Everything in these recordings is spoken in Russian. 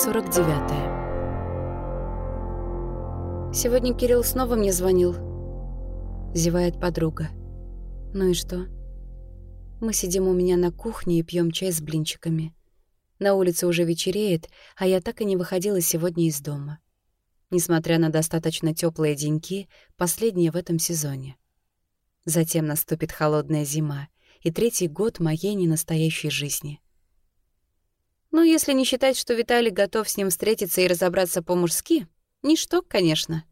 49. Сегодня Кирилл снова мне звонил. Зевает подруга. Ну и что? Мы сидим у меня на кухне и пьем чай с блинчиками. На улице уже вечереет, а я так и не выходила сегодня из дома. Несмотря на достаточно теплые деньки, последние в этом сезоне. Затем наступит холодная зима и третий год моей ненастоящей жизни. Ну, если не считать, что Виталий готов с ним встретиться и разобраться по-мужски, ничто, конечно.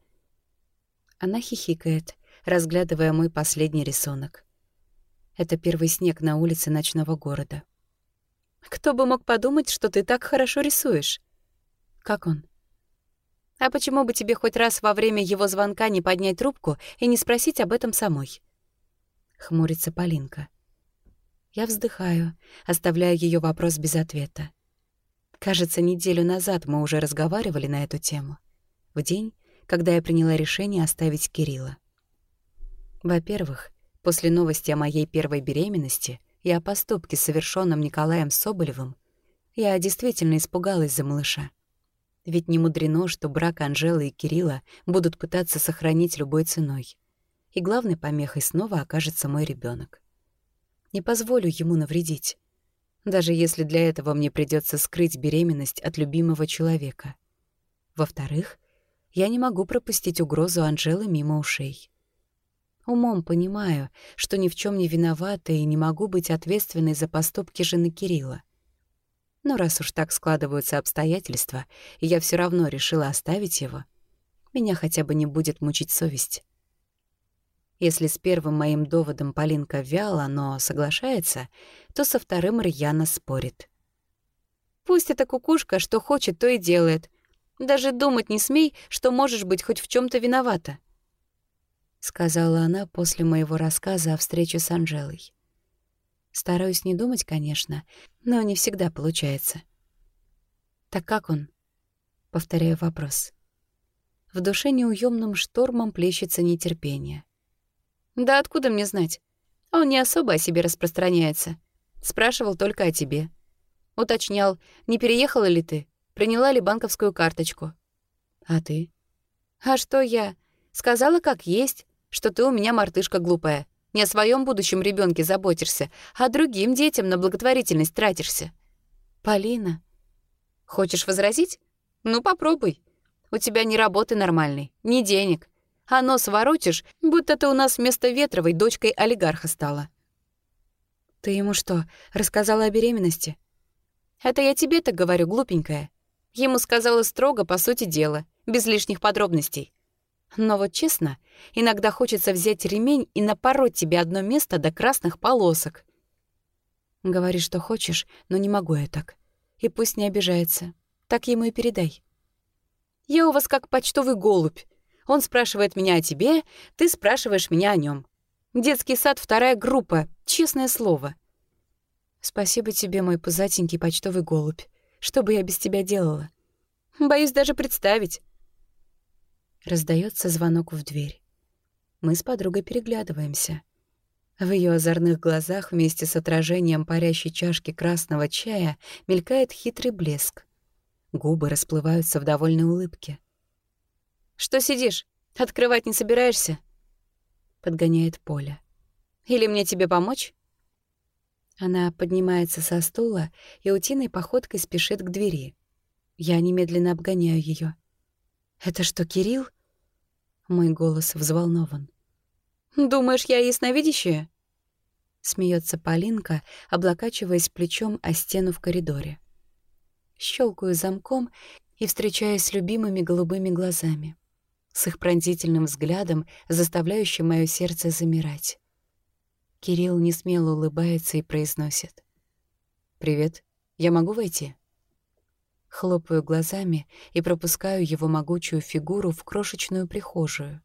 Она хихикает, разглядывая мой последний рисунок. Это первый снег на улице ночного города. Кто бы мог подумать, что ты так хорошо рисуешь? Как он? А почему бы тебе хоть раз во время его звонка не поднять трубку и не спросить об этом самой? Хмурится Полинка. Я вздыхаю, оставляя ее вопрос без ответа. Кажется, неделю назад мы уже разговаривали на эту тему. В день, когда я приняла решение оставить Кирилла. Во-первых, После новости о моей первой беременности и о поступке, совершенном Николаем Соболевым, я действительно испугалась за малыша. Ведь не мудрено, что брак Анжелы и Кирилла будут пытаться сохранить любой ценой. И главной помехой снова окажется мой ребенок. Не позволю ему навредить. Даже если для этого мне придется скрыть беременность от любимого человека. Во-вторых, я не могу пропустить угрозу Анжелы мимо ушей. Умом понимаю, что ни в чем не виновата и не могу быть ответственной за поступки жены Кирилла. Но раз уж так складываются обстоятельства, и я все равно решила оставить его, меня хотя бы не будет мучить совесть. Если с первым моим доводом Полинка вяла, но соглашается, то со вторым рьяно спорит. «Пусть эта кукушка что хочет, то и делает. Даже думать не смей, что можешь быть хоть в чем то виновата. — сказала она после моего рассказа о встрече с Анжелой. Стараюсь не думать, конечно, но не всегда получается. «Так как он?» — повторяю вопрос. В душе неуемным штормом плещется нетерпение. «Да откуда мне знать? Он не особо о себе распространяется. Спрашивал только о тебе. Уточнял, не переехала ли ты, приняла ли банковскую карточку. А ты? А что я? Сказала, как есть, что ты у меня мартышка глупая. Не о своем будущем ребенке заботишься, а другим детям на благотворительность тратишься. Полина. Хочешь возразить? Ну, попробуй. У тебя ни работы нормальной, ни денег. А нос воротишь, будто ты у нас вместо Ветровой дочкой олигарха стала. Ты ему что, рассказала о беременности? Это я тебе так говорю, глупенькая. Ему сказала строго, по сути дела, без лишних подробностей. Но вот честно, иногда хочется взять ремень и напороть тебе одно место до красных полосок. Говори, что хочешь, но не могу я так. И пусть не обижается. Так ему и передай. Я у вас как почтовый голубь. Он спрашивает меня о тебе, ты спрашиваешь меня о нем. Детский сад — вторая группа, честное слово. Спасибо тебе, мой пузатенький почтовый голубь. Что бы я без тебя делала? Боюсь даже представить. Раздается звонок в дверь. Мы с подругой переглядываемся. В ее озорных глазах вместе с отражением парящей чашки красного чая мелькает хитрый блеск. Губы расплываются в довольной улыбке. «Что сидишь? Открывать не собираешься?» Подгоняет Поля. «Или мне тебе помочь?» Она поднимается со стула и утиной походкой спешит к двери. Я немедленно обгоняю ее. «Это что, Кирилл?» Мой голос взволнован. «Думаешь, я ясновидящая?» Смеется Полинка, облокачиваясь плечом о стену в коридоре. Щелкаю замком и встречаюсь с любимыми голубыми глазами, с их пронзительным взглядом, заставляющим мое сердце замирать. Кирилл несмело улыбается и произносит. «Привет, я могу войти?» Хлопаю глазами и пропускаю его могучую фигуру в крошечную прихожую.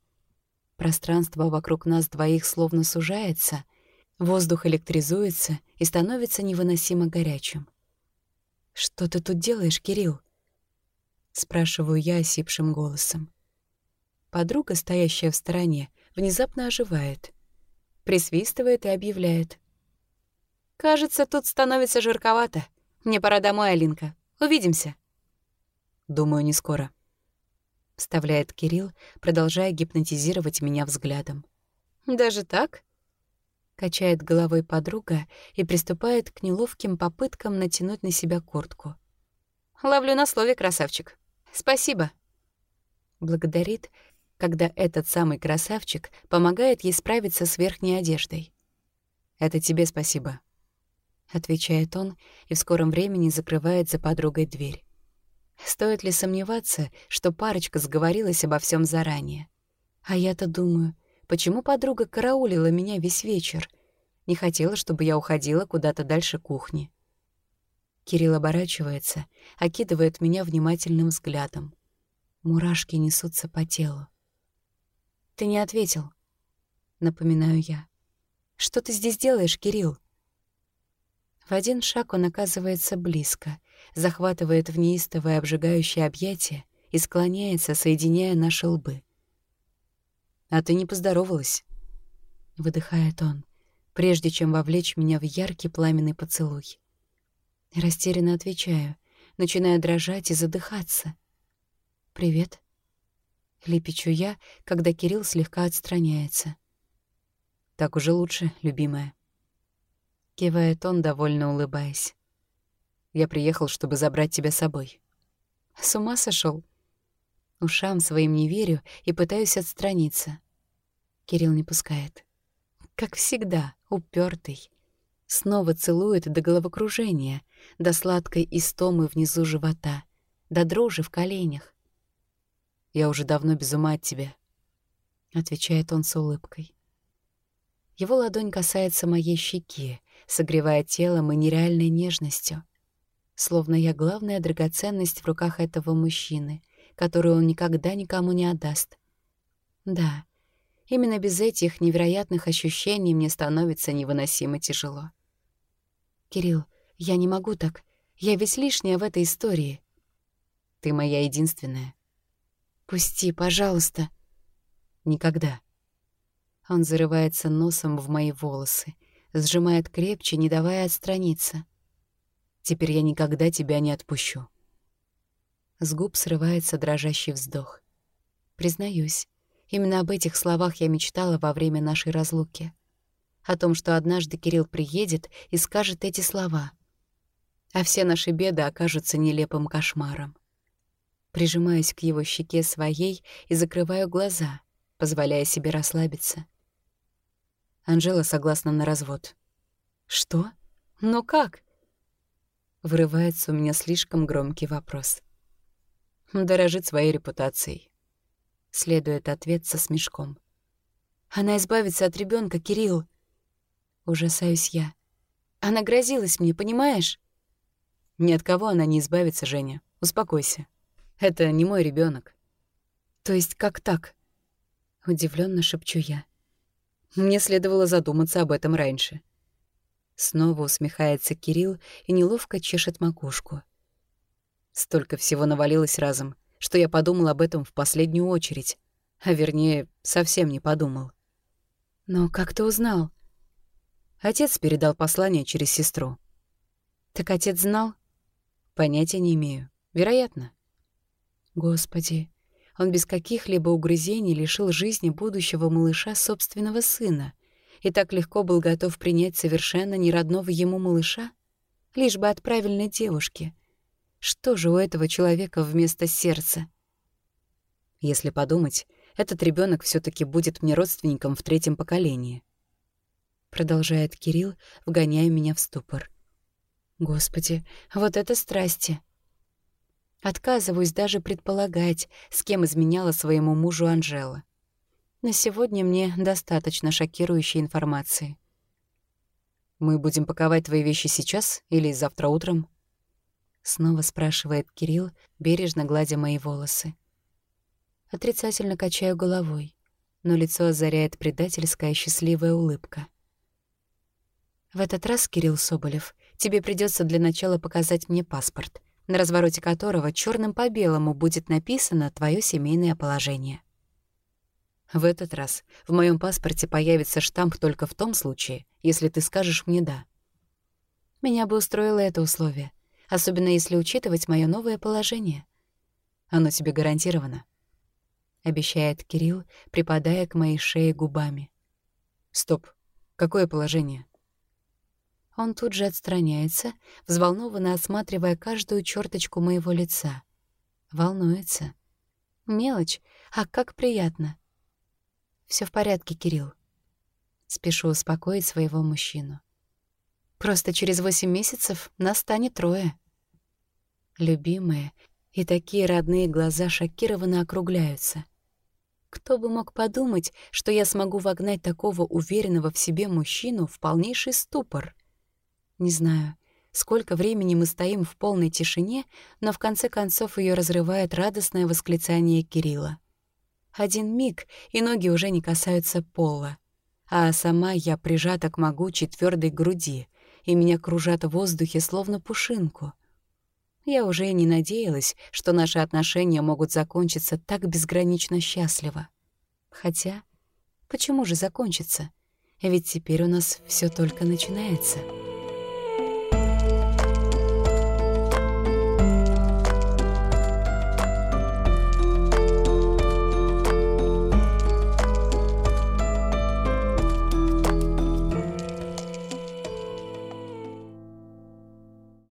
Пространство вокруг нас двоих словно сужается, воздух электризуется и становится невыносимо горячим. «Что ты тут делаешь, Кирилл?» — спрашиваю я осипшим голосом. Подруга, стоящая в стороне, внезапно оживает, присвистывает и объявляет. «Кажется, тут становится жарковато. Мне пора домой, Алинка. Увидимся». Думаю, не скоро. Вставляет Кирилл, продолжая гипнотизировать меня взглядом. Даже так? Качает головой подруга и приступает к неловким попыткам натянуть на себя куртку. Ловлю на слове, красавчик. Спасибо. Благодарит, когда этот самый красавчик помогает ей справиться с верхней одеждой. «Это тебе спасибо», — отвечает он и в скором времени закрывает за подругой дверь. Стоит ли сомневаться, что парочка сговорилась обо всем заранее? А я-то думаю, почему подруга караулила меня весь вечер? Не хотела, чтобы я уходила куда-то дальше кухни. Кирилл оборачивается, окидывает меня внимательным взглядом. Мурашки несутся по телу. «Ты не ответил», — напоминаю я. «Что ты здесь делаешь, Кирилл?» В один шаг он оказывается близко, захватывает в неистовое обжигающее объятие и склоняется, соединяя наши лбы. «А ты не поздоровалась», — выдыхает он, прежде чем вовлечь меня в яркий пламенный поцелуй. Растерянно отвечаю, начиная дрожать и задыхаться. «Привет», — лепечу я, когда Кирилл слегка отстраняется. Так уже лучше, любимая. Кивает он, довольно улыбаясь. Я приехал, чтобы забрать тебя с собой. С ума сошел? Ушам своим не верю и пытаюсь отстраниться. Кирилл не пускает. Как всегда, упертый. Снова целует до головокружения, до сладкой истомы внизу живота, до дрожи в коленях. «Я уже давно без ума от тебя», — отвечает он с улыбкой. Его ладонь касается моей щеки, согревая телом и нереальной нежностью. Словно я главная драгоценность в руках этого мужчины, которую он никогда никому не отдаст. Да, именно без этих невероятных ощущений мне становится невыносимо тяжело. «Кирилл, я не могу так. Я ведь лишняя в этой истории». «Ты моя единственная». «Пусти, пожалуйста». «Никогда». Он зарывается носом в мои волосы, сжимает крепче, не давая отстраниться. «Теперь я никогда тебя не отпущу». С губ срывается дрожащий вздох. Признаюсь, именно об этих словах я мечтала во время нашей разлуки. О том, что однажды Кирилл приедет и скажет эти слова. А все наши беды окажутся нелепым кошмаром. Прижимаюсь к его щеке своей и закрываю глаза, позволяя себе расслабиться. Анжела согласна на развод. «Что? Но как?» Вырывается у меня слишком громкий вопрос. Дорожит своей репутацией. Следует ответ со смешком. «Она избавится от ребенка, Кирилл!» Ужасаюсь я. «Она грозилась мне, понимаешь?» «Ни от кого она не избавится, Женя. Успокойся. Это не мой ребенок. «То есть как так?» Удивленно шепчу я. Мне следовало задуматься об этом раньше. Снова усмехается Кирилл и неловко чешет макушку. Столько всего навалилось разом, что я подумал об этом в последнюю очередь. А вернее, совсем не подумал. «Но как ты узнал?» Отец передал послание через сестру. «Так отец знал?» «Понятия не имею. Вероятно». «Господи, он без каких-либо угрызений лишил жизни будущего малыша собственного сына и так легко был готов принять совершенно неродного ему малыша, лишь бы от правильной девушки. Что же у этого человека вместо сердца? Если подумать, этот ребенок все таки будет мне родственником в третьем поколении. Продолжает Кирилл, вгоняя меня в ступор. Господи, вот это страсти! Отказываюсь даже предполагать, с кем изменяла своему мужу Анжела. На сегодня мне достаточно шокирующей информации. «Мы будем паковать твои вещи сейчас или завтра утром?» Снова спрашивает Кирилл, бережно гладя мои волосы. Отрицательно качаю головой, но лицо озаряет предательская счастливая улыбка. В этот раз, Кирилл Соболев, тебе придется для начала показать мне паспорт — на развороте которого черным по белому будет написано твое семейное положение. В этот раз в моем паспорте появится штамп только в том случае, если ты скажешь мне «да». Меня бы устроило это условие, особенно если учитывать мое новое положение. Оно тебе гарантировано. Обещает Кирилл, припадая к моей шее губами. Стоп. Какое положение? Он тут же отстраняется, взволнованно осматривая каждую черточку моего лица. Волнуется. Мелочь, а как приятно. Все в порядке, Кирилл. Спешу успокоить своего мужчину. Просто через восемь месяцев нас станет трое. Любимые и такие родные глаза шокированно округляются. Кто бы мог подумать, что я смогу вогнать такого уверенного в себе мужчину в полнейший ступор? Не знаю, сколько времени мы стоим в полной тишине, но в конце концов ее разрывает радостное восклицание Кирилла. Один миг, и ноги уже не касаются пола. А сама я прижата к могучей твердой груди, и меня кружат в воздухе словно пушинку. Я уже и не надеялась, что наши отношения могут закончиться так безгранично счастливо. Хотя, почему же закончиться? Ведь теперь у нас все только начинается.